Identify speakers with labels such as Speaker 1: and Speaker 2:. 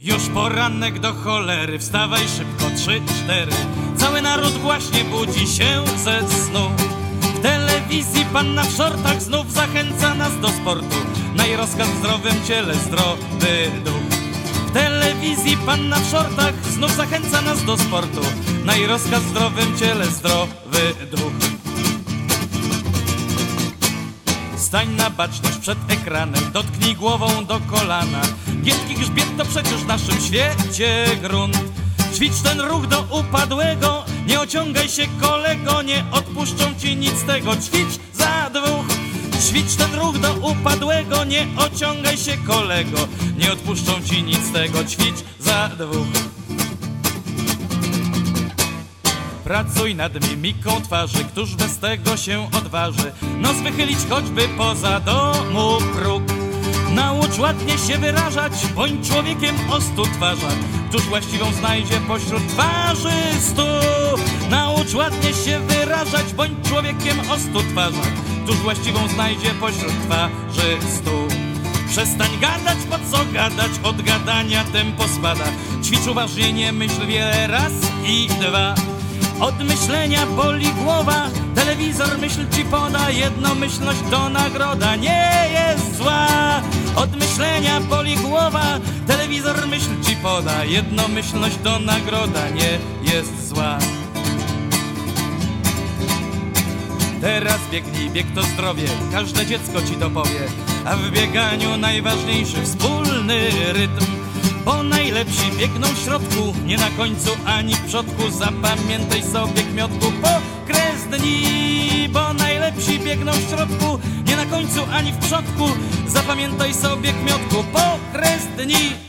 Speaker 1: Już poranek do cholery, wstawaj szybko, trzy, cztery. Cały naród właśnie budzi się ze snu. W telewizji panna w szortach znów zachęca nas do sportu. Na jej rozkaz w zdrowym ciele zdrowy duch. W telewizji panna w szortach znów zachęca nas do sportu. Na jej rozkaz w zdrowym ciele zdrowy duch. Stań na baczność przed ekranem, dotknij głową do kolana. Giętki grzbiet to przecież w naszym świecie grunt. Ćwicz ten ruch do upadłego, nie ociągaj się kolego, nie odpuszczą ci nic tego. Ćwicz za dwóch, ćwicz ten ruch do upadłego, nie ociągaj się kolego, nie odpuszczą ci nic tego. Ćwicz za dwóch. Pracuj nad mimiką twarzy, któż bez tego się odważy Nos wychylić choćby poza domu próg Naucz ładnie się wyrażać, bądź człowiekiem o stu twarzach. Któż właściwą znajdzie pośród twarzy stu. Naucz ładnie się wyrażać, bądź człowiekiem o stu twarzach. Któż właściwą znajdzie pośród twarzy stu. Przestań gadać, po co gadać, od gadania tempo spada. Ćwicz uważnie, nie myśl wiele. Raz i dwa. Od myślenia boli głowa, telewizor myśl ci poda, jednomyślność to nagroda. Nie jest zła. Od myślenia boli głowa, telewizor myśl ci poda, jednomyślność to nagroda nie jest zła. Teraz biegnij, bieg to zdrowie, każde dziecko ci to powie, a w bieganiu najważniejszy wspólny rytm. Bo najlepsi biegną w środku, nie na końcu ani w przodku. Zapamiętaj sobie kmiotku po kres dni. Najlepsi biegną w środku, nie na końcu ani w przodku. Zapamiętaj sobie kmiotku po kres dni.